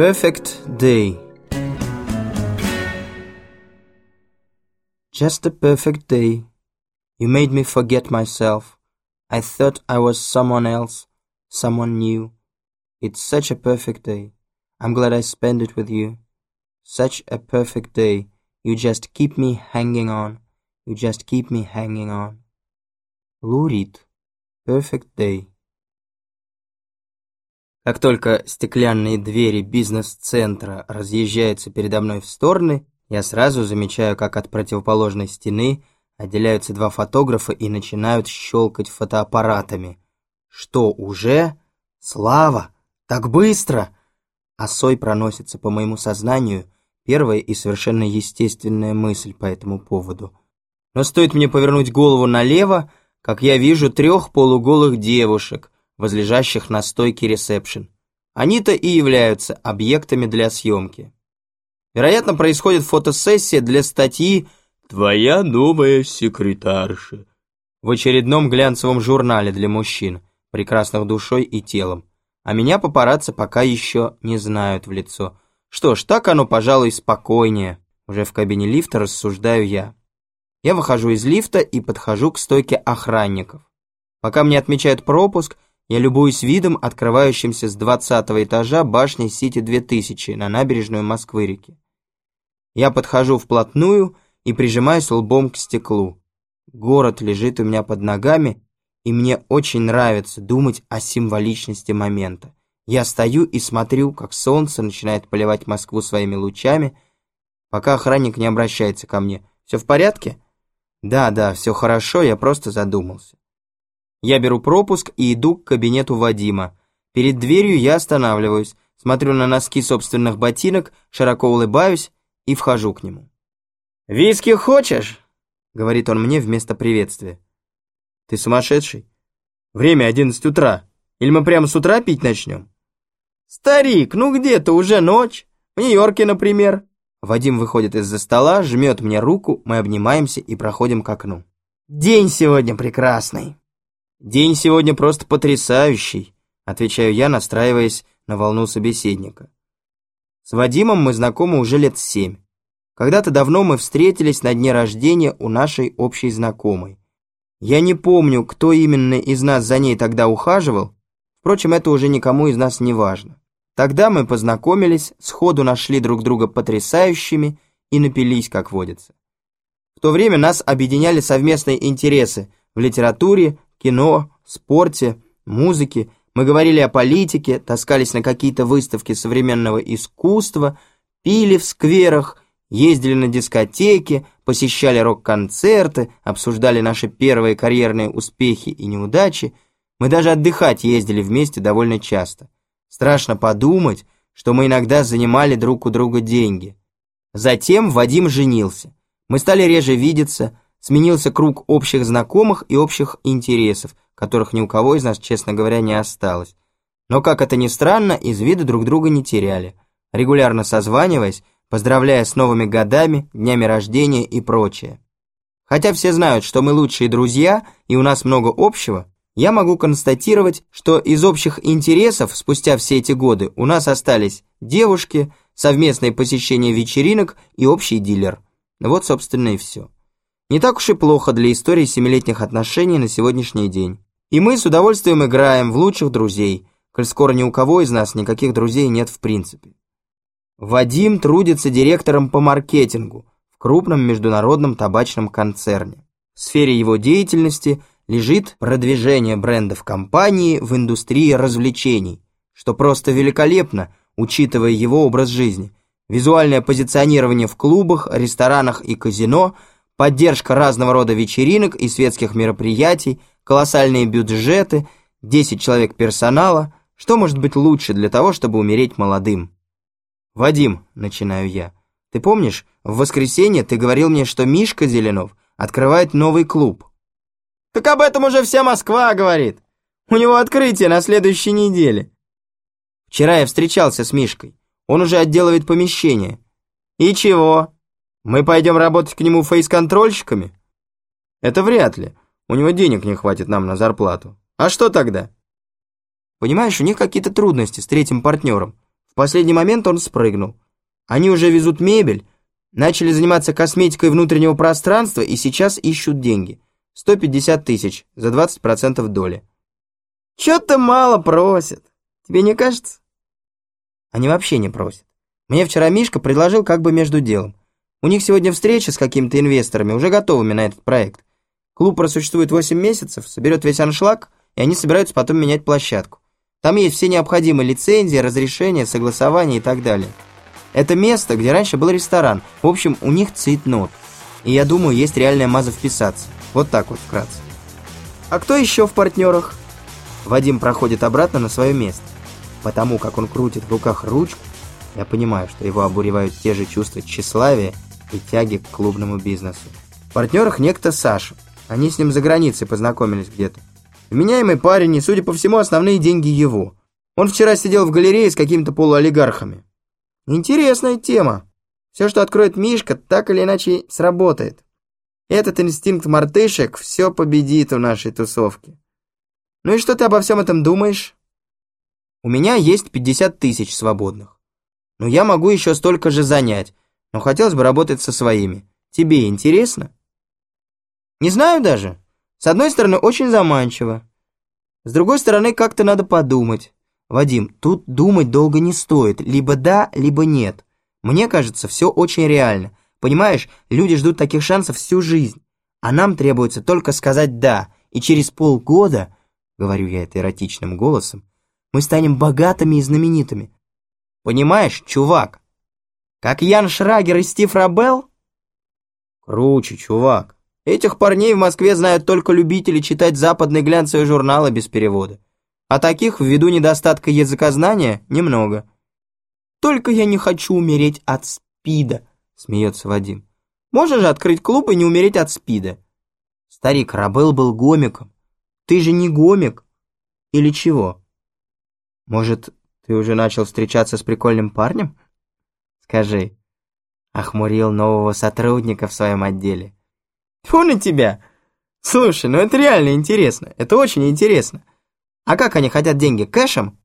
perfect day. Just a perfect day. You made me forget myself. I thought I was someone else, someone new. It's such a perfect day. I'm glad I spent it with you. Such a perfect day. You just keep me hanging on. You just keep me hanging on. Lurid. Perfect day. Как только стеклянные двери бизнес-центра разъезжаются передо мной в стороны, я сразу замечаю, как от противоположной стены отделяются два фотографа и начинают щелкать фотоаппаратами. Что, уже? Слава! Так быстро! А сой проносится по моему сознанию первая и совершенно естественная мысль по этому поводу. Но стоит мне повернуть голову налево, как я вижу трех полуголых девушек, возлежащих на стойке ресепшн. Они-то и являются объектами для съемки. Вероятно, происходит фотосессия для статьи «Твоя новая секретарша» в очередном глянцевом журнале для мужчин, прекрасных душой и телом. А меня папарацци пока еще не знают в лицо. Что ж, так оно, пожалуй, спокойнее. Уже в кабине лифта рассуждаю я. Я выхожу из лифта и подхожу к стойке охранников. Пока мне отмечают пропуск, я любуюсь видом, открывающимся с 20 этажа башни Сити-2000 на набережную Москвы-реки. Я подхожу вплотную и прижимаюсь лбом к стеклу. Город лежит у меня под ногами, и мне очень нравится думать о символичности момента. Я стою и смотрю, как солнце начинает поливать Москву своими лучами, пока охранник не обращается ко мне. «Все в порядке?» «Да, да, все хорошо, я просто задумался». Я беру пропуск и иду к кабинету Вадима. Перед дверью я останавливаюсь, смотрю на носки собственных ботинок, широко улыбаюсь и вхожу к нему. «Виски хочешь?» — говорит он мне вместо приветствия. «Ты сумасшедший? Время одиннадцать утра. Или мы прямо с утра пить начнем?» «Старик, ну где-то уже ночь. В Нью-Йорке, например». Вадим выходит из-за стола, жмет мне руку, мы обнимаемся и проходим к окну. «День сегодня прекрасный». «День сегодня просто потрясающий», отвечаю я, настраиваясь на волну собеседника. С Вадимом мы знакомы уже лет семь. Когда-то давно мы встретились на дне рождения у нашей общей знакомой. Я не помню, кто именно из нас за ней тогда ухаживал, впрочем, это уже никому из нас не важно. Тогда мы познакомились, сходу нашли друг друга потрясающими и напились, как водится. В то время нас объединяли совместные интересы в литературе, кино, спорте, музыке. Мы говорили о политике, таскались на какие-то выставки современного искусства, пили в скверах, ездили на дискотеки, посещали рок-концерты, обсуждали наши первые карьерные успехи и неудачи. Мы даже отдыхать ездили вместе довольно часто. Страшно подумать, что мы иногда занимали друг у друга деньги. Затем Вадим женился. Мы стали реже видеться, Сменился круг общих знакомых и общих интересов, которых ни у кого из нас, честно говоря, не осталось. Но, как это ни странно, из вида друг друга не теряли, регулярно созваниваясь, поздравляя с новыми годами, днями рождения и прочее. Хотя все знают, что мы лучшие друзья и у нас много общего, я могу констатировать, что из общих интересов спустя все эти годы у нас остались девушки, совместное посещение вечеринок и общий дилер. Вот, собственно, и все. Не так уж и плохо для истории семилетних отношений на сегодняшний день. И мы с удовольствием играем в лучших друзей, коль скоро ни у кого из нас никаких друзей нет в принципе. Вадим трудится директором по маркетингу в крупном международном табачном концерне. В сфере его деятельности лежит продвижение брендов компании в индустрии развлечений, что просто великолепно, учитывая его образ жизни. Визуальное позиционирование в клубах, ресторанах и казино – поддержка разного рода вечеринок и светских мероприятий, колоссальные бюджеты, 10 человек персонала. Что может быть лучше для того, чтобы умереть молодым? «Вадим», — начинаю я, — «ты помнишь, в воскресенье ты говорил мне, что Мишка Зеленов открывает новый клуб?» «Так об этом уже вся Москва говорит. У него открытие на следующей неделе». «Вчера я встречался с Мишкой. Он уже отделывает помещение». «И чего?» Мы пойдем работать к нему фейс-контрольщиками? Это вряд ли. У него денег не хватит нам на зарплату. А что тогда? Понимаешь, у них какие-то трудности с третьим партнером. В последний момент он спрыгнул. Они уже везут мебель, начали заниматься косметикой внутреннего пространства и сейчас ищут деньги. 150 тысяч за 20% доли. Чё-то мало просят. Тебе не кажется? Они вообще не просят. Мне вчера Мишка предложил как бы между делом. У них сегодня встреча с какими-то инвесторами, уже готовыми на этот проект. Клуб просуществует 8 месяцев, соберет весь аншлаг, и они собираются потом менять площадку. Там есть все необходимые лицензии, разрешения, согласования и так далее. Это место, где раньше был ресторан. В общем, у них цейтнот. И я думаю, есть реальная маза вписаться. Вот так вот вкратце. А кто еще в партнерах? Вадим проходит обратно на свое место. Потому как он крутит в руках ручку, я понимаю, что его обуревают те же чувства тщеславия и тяги к клубному бизнесу. В партнерах некто Саша. Они с ним за границей познакомились где-то. Вменяемый парень, и, судя по всему, основные деньги его. Он вчера сидел в галерее с какими-то полуолигархами. Интересная тема. Все, что откроет Мишка, так или иначе сработает. Этот инстинкт мартышек все победит в нашей тусовке. Ну и что ты обо всем этом думаешь? У меня есть 50 тысяч свободных. Но я могу еще столько же занять, но хотелось бы работать со своими. Тебе интересно? Не знаю даже. С одной стороны, очень заманчиво. С другой стороны, как-то надо подумать. Вадим, тут думать долго не стоит. Либо да, либо нет. Мне кажется, все очень реально. Понимаешь, люди ждут таких шансов всю жизнь. А нам требуется только сказать «да». И через полгода, говорю я это эротичным голосом, мы станем богатыми и знаменитыми. Понимаешь, чувак? Как Ян Шрагер и Стив Рабел? Круче, чувак. Этих парней в Москве знают только любители читать западные глянцевые журналы без перевода. А таких, ввиду недостатка языкознания, немного. Только я не хочу умереть от спида, смеется Вадим. Можно же открыть клуб и не умереть от спида. Старик, Рабел был гомиком. Ты же не гомик. Или чего? Может, ты уже начал встречаться с прикольным парнем? Скажи, охмурил нового сотрудника в своем отделе. Фу на тебя! Слушай, ну это реально интересно, это очень интересно. А как они хотят деньги, кэшем?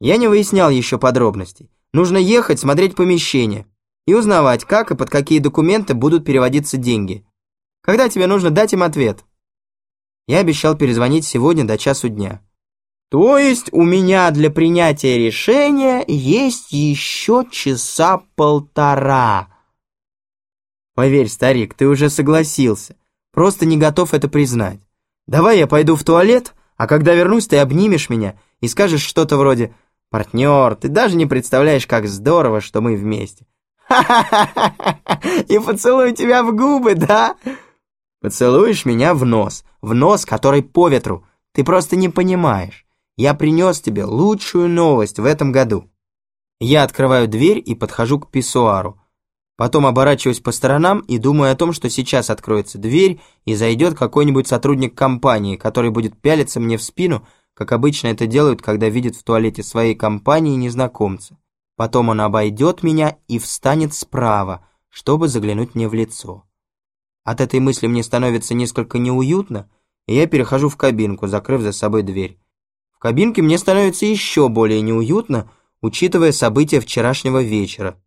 Я не выяснял еще подробностей. Нужно ехать, смотреть помещение и узнавать, как и под какие документы будут переводиться деньги. Когда тебе нужно дать им ответ? Я обещал перезвонить сегодня до часу дня. То есть у меня для принятия решения есть еще часа полтора. Поверь, старик, ты уже согласился. Просто не готов это признать. Давай я пойду в туалет, а когда вернусь, ты обнимешь меня и скажешь что-то вроде «Партнер, ты даже не представляешь, как здорово, что мы вместе». Ха-ха-ха! И поцелую тебя в губы, да? Поцелуешь меня в нос, в нос, который по ветру. Ты просто не понимаешь. Я принес тебе лучшую новость в этом году. Я открываю дверь и подхожу к писсуару. Потом оборачиваюсь по сторонам и думаю о том, что сейчас откроется дверь и зайдет какой-нибудь сотрудник компании, который будет пялиться мне в спину, как обычно это делают, когда видят в туалете своей компании незнакомца. Потом он обойдет меня и встанет справа, чтобы заглянуть мне в лицо. От этой мысли мне становится несколько неуютно, и я перехожу в кабинку, закрыв за собой дверь кабинке мне становится еще более неуютно, учитывая события вчерашнего вечера.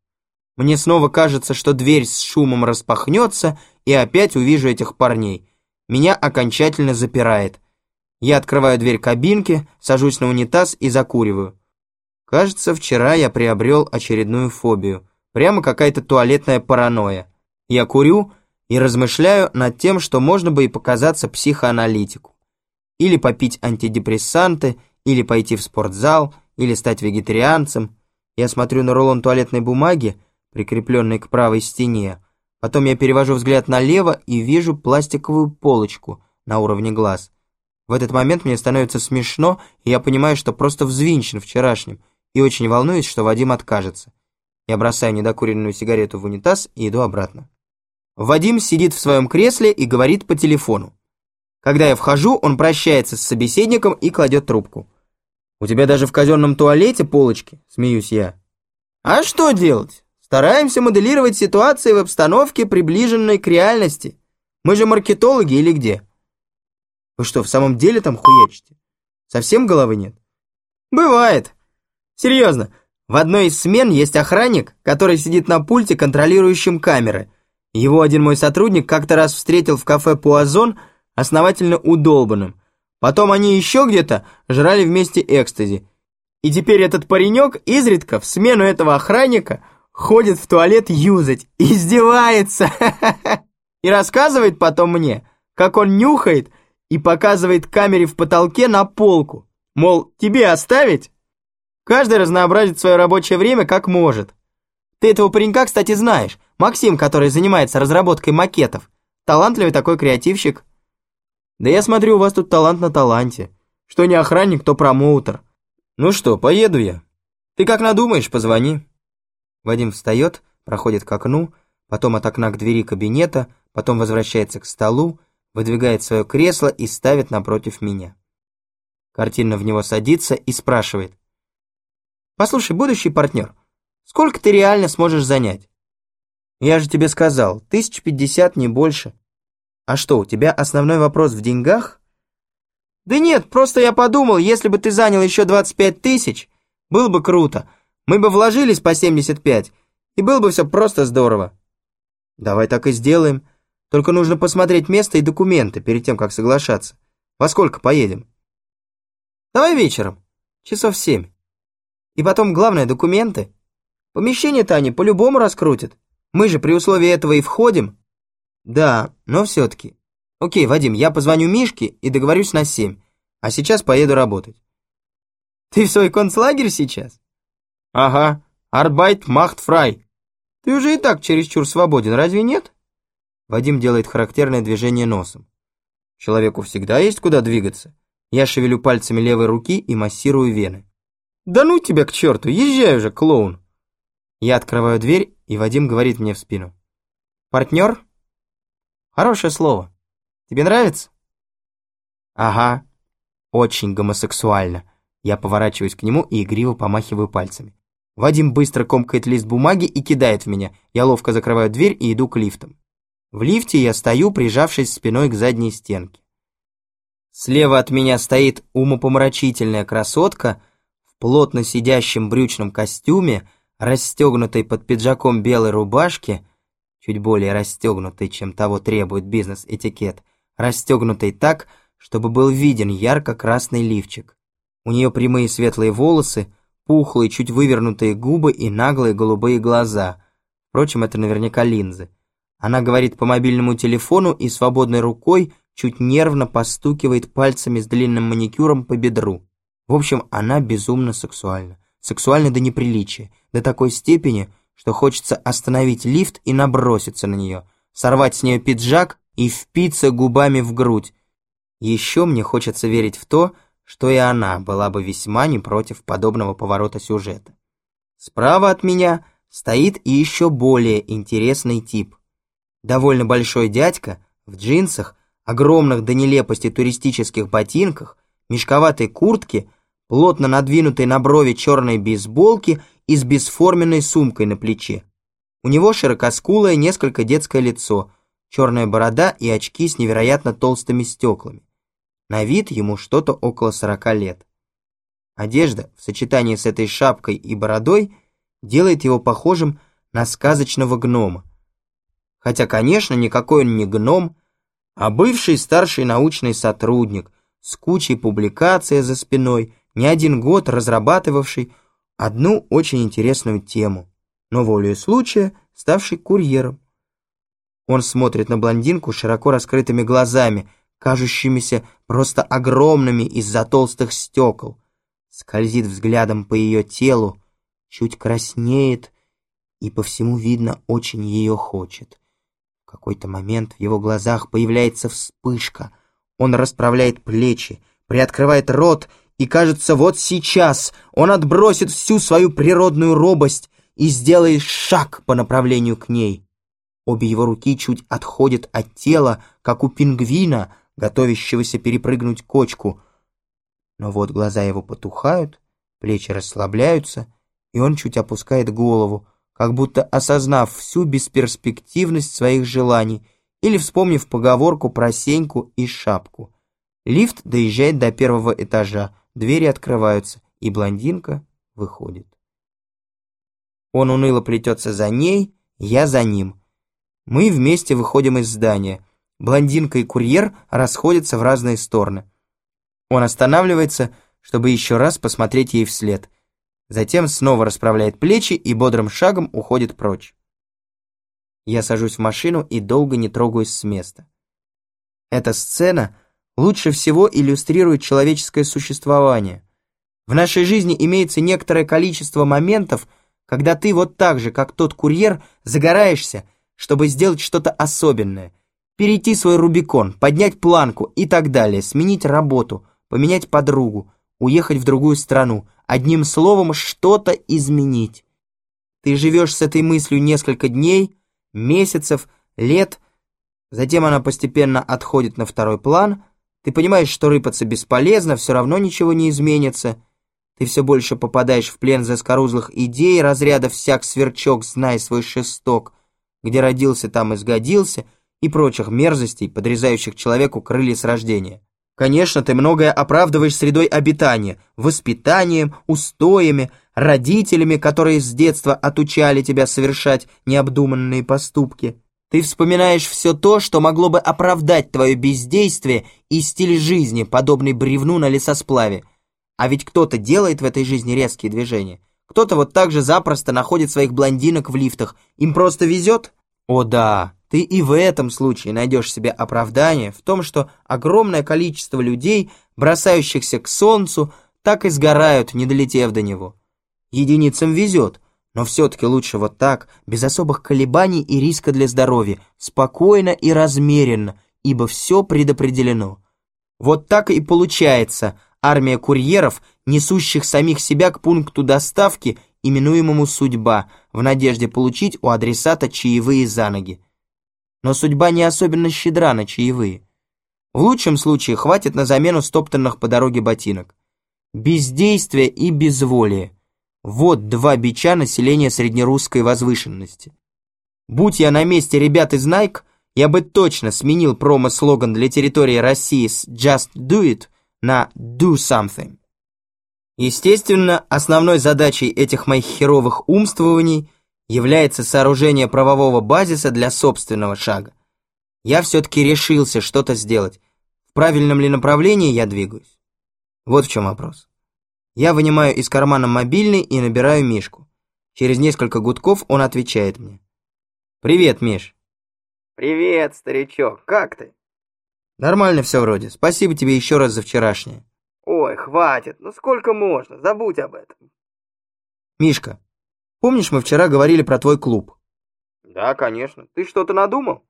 Мне снова кажется, что дверь с шумом распахнется, и опять увижу этих парней. Меня окончательно запирает. Я открываю дверь кабинки, сажусь на унитаз и закуриваю. Кажется, вчера я приобрел очередную фобию. Прямо какая-то туалетная паранойя. Я курю и размышляю над тем, что можно бы и показаться психоаналитику или попить антидепрессанты, или пойти в спортзал, или стать вегетарианцем. Я смотрю на рулон туалетной бумаги, прикрепленный к правой стене. Потом я перевожу взгляд налево и вижу пластиковую полочку на уровне глаз. В этот момент мне становится смешно, и я понимаю, что просто взвинчен вчерашним, и очень волнуюсь, что Вадим откажется. Я бросаю недокуренную сигарету в унитаз и иду обратно. Вадим сидит в своем кресле и говорит по телефону. Когда я вхожу, он прощается с собеседником и кладет трубку. «У тебя даже в казенном туалете полочки?» – смеюсь я. «А что делать? Стараемся моделировать ситуации в обстановке, приближенной к реальности. Мы же маркетологи или где?» «Вы что, в самом деле там хуячите? Совсем головы нет?» «Бывает. Серьезно, В одной из смен есть охранник, который сидит на пульте, контролирующем камеры. Его один мой сотрудник как-то раз встретил в кафе «Пуазон» основательно удолбанным. Потом они еще где-то жрали вместе экстази. И теперь этот паренек изредка в смену этого охранника ходит в туалет юзать, издевается. И рассказывает потом мне, как он нюхает и показывает камере в потолке на полку. Мол, тебе оставить? Каждый разнообразит свое рабочее время как может. Ты этого паренька, кстати, знаешь. Максим, который занимается разработкой макетов. Талантливый такой креативщик. Да я смотрю, у вас тут талант на таланте. Что не охранник, то промоутер. Ну что, поеду я. Ты как надумаешь, позвони. Вадим встает, проходит к окну, потом от окна к двери кабинета, потом возвращается к столу, выдвигает свое кресло и ставит напротив меня. Картинно в него садится и спрашивает. «Послушай, будущий партнер, сколько ты реально сможешь занять?» «Я же тебе сказал, тысяч пятьдесят, не больше». «А что, у тебя основной вопрос в деньгах?» «Да нет, просто я подумал, если бы ты занял еще 25 тысяч, было бы круто. Мы бы вложились по 75, и было бы все просто здорово». «Давай так и сделаем. Только нужно посмотреть место и документы перед тем, как соглашаться. Во сколько поедем?» Давай вечером, часов семь. И потом, главное, документы. Помещение-то они по-любому раскрутят. Мы же при условии этого и входим. Да, но все-таки. Окей, Вадим, я позвоню Мишке и договорюсь на семь. А сейчас поеду работать. Ты в свой концлагерь сейчас? Ага, Арбайт Махт Фрай. Ты уже и так чересчур свободен, разве нет? Вадим делает характерное движение носом. Человеку всегда есть куда двигаться. Я шевелю пальцами левой руки и массирую вены. «Да ну тебя к черту, езжай уже, клоун!» Я открываю дверь, и Вадим говорит мне в спину. «Партнер?» «Хорошее слово. Тебе нравится?» «Ага, очень гомосексуально». Я поворачиваюсь к нему и игриво помахиваю пальцами. Вадим быстро комкает лист бумаги и кидает в меня. Я ловко закрываю дверь и иду к лифтам. В лифте я стою, прижавшись спиной к задней стенке. Слева от меня стоит умопомрачительная красотка в плотно сидящем брючном костюме, расстегнутой под пиджаком белой рубашки, чуть более расстегнутой, чем того требует бизнес-этикет, расстегнутой так, чтобы был виден ярко-красный лифчик. У нее прямые светлые волосы, пухлые, чуть вывернутые губы и наглые голубые глаза. Впрочем, это наверняка линзы. Она говорит по мобильному телефону и свободной рукой чуть нервно постукивает пальцами с длинным маникюром по бедру. В общем, она безумно сексуальна. Сексуальна до неприличия, до такой степени, что хочется остановить лифт и наброситься на нее, сорвать с нее пиджак и впиться губами в грудь. Еще мне хочется верить в то, что и она была бы весьма не против подобного поворота сюжета. Справа от меня стоит и еще более интересный тип. Довольно большой дядька в джинсах огромных до нелепости туристических ботинках, мешковатой куртке, плотно надвинутой на брови черной бейсболки и с бесформенной сумкой на плече. У него широкоскулое, несколько детское лицо, черная борода и очки с невероятно толстыми стеклами. На вид ему что-то около сорока лет. Одежда в сочетании с этой шапкой и бородой делает его похожим на сказочного гнома. Хотя, конечно, никакой он не гном, а бывший старший научный сотрудник с кучей публикаций за спиной, не один год разрабатывавший одну очень интересную тему, но волею случая ставший курьером. Он смотрит на блондинку широко раскрытыми глазами, кажущимися просто огромными из-за толстых стекол, скользит взглядом по ее телу, чуть краснеет и по всему видно очень ее хочет какой-то момент в его глазах появляется вспышка. Он расправляет плечи, приоткрывает рот, и, кажется, вот сейчас он отбросит всю свою природную робость и сделает шаг по направлению к ней. Обе его руки чуть отходят от тела, как у пингвина, готовящегося перепрыгнуть кочку. Но вот глаза его потухают, плечи расслабляются, и он чуть опускает голову, как будто осознав всю бесперспективность своих желаний или вспомнив поговорку про Сеньку и шапку. Лифт доезжает до первого этажа, двери открываются, и блондинка выходит. Он уныло плетется за ней, я за ним. Мы вместе выходим из здания. Блондинка и курьер расходятся в разные стороны. Он останавливается, чтобы еще раз посмотреть ей вслед. Затем снова расправляет плечи и бодрым шагом уходит прочь. Я сажусь в машину и долго не трогаюсь с места. Эта сцена лучше всего иллюстрирует человеческое существование. В нашей жизни имеется некоторое количество моментов, когда ты вот так же, как тот курьер, загораешься, чтобы сделать что-то особенное, перейти свой Рубикон, поднять планку и так далее, сменить работу, поменять подругу, уехать в другую страну, одним словом, что-то изменить. Ты живешь с этой мыслью несколько дней, месяцев, лет, затем она постепенно отходит на второй план, ты понимаешь, что рыпаться бесполезно, все равно ничего не изменится, ты все больше попадаешь в плен заскорузлых идей, разряда всяк сверчок, знай свой шесток, где родился, там и сгодился, и прочих мерзостей, подрезающих человеку крылья с рождения. Конечно, ты многое оправдываешь средой обитания, воспитанием, устоями, родителями, которые с детства отучали тебя совершать необдуманные поступки. Ты вспоминаешь все то, что могло бы оправдать твое бездействие и стиль жизни, подобный бревну на лесосплаве, а ведь кто-то делает в этой жизни резкие движения. Кто-то вот так же запросто находит своих блондинок в лифтах. Им просто везет? О да, ты и в этом случае найдешь себе оправдание в том, что огромное количество людей, бросающихся к солнцу, так и сгорают, не долетев до него. Единицам везет, но все-таки лучше вот так, без особых колебаний и риска для здоровья, спокойно и размеренно, ибо все предопределено. Вот так и получается армия курьеров, несущих самих себя к пункту доставки, именуемому «судьба», в надежде получить у адресата чаевые за ноги. Но судьба не особенно щедра на чаевые. В лучшем случае хватит на замену стоптанных по дороге ботинок. Бездействие и безволие. Вот два бича населения среднерусской возвышенности. Будь я на месте ребят из Nike, я бы точно сменил промо-слоган для территории России с «Just do it» на do something. Естественно, основной задачей этих моих херовых умствований является сооружение правового базиса для собственного шага. Я все-таки решился что-то сделать. В правильном ли направлении я двигаюсь? Вот в чем вопрос. Я вынимаю из кармана мобильный и набираю Мишку. Через несколько гудков он отвечает мне. «Привет, Миш». «Привет, старичок, как ты?» Нормально все вроде. Спасибо тебе еще раз за вчерашнее. Ой, хватит. Ну сколько можно? Забудь об этом. Мишка, помнишь, мы вчера говорили про твой клуб? Да, конечно. Ты что-то надумал?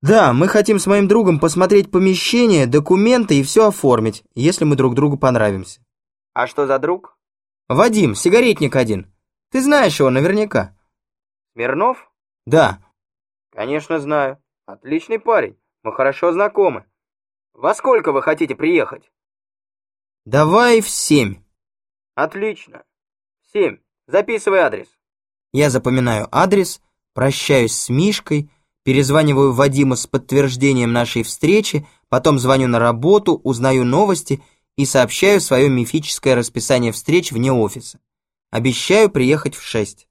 Да, мы хотим с моим другом посмотреть помещение, документы и все оформить, если мы друг другу понравимся. А что за друг? Вадим, сигаретник один. Ты знаешь его наверняка. Смирнов? Да. Конечно, знаю. Отличный парень. Мы хорошо знакомы. Во сколько вы хотите приехать? Давай в семь. Отлично. В семь. Записывай адрес. Я запоминаю адрес, прощаюсь с Мишкой, перезваниваю Вадиму с подтверждением нашей встречи, потом звоню на работу, узнаю новости и сообщаю свое мифическое расписание встреч вне офиса. Обещаю приехать в шесть.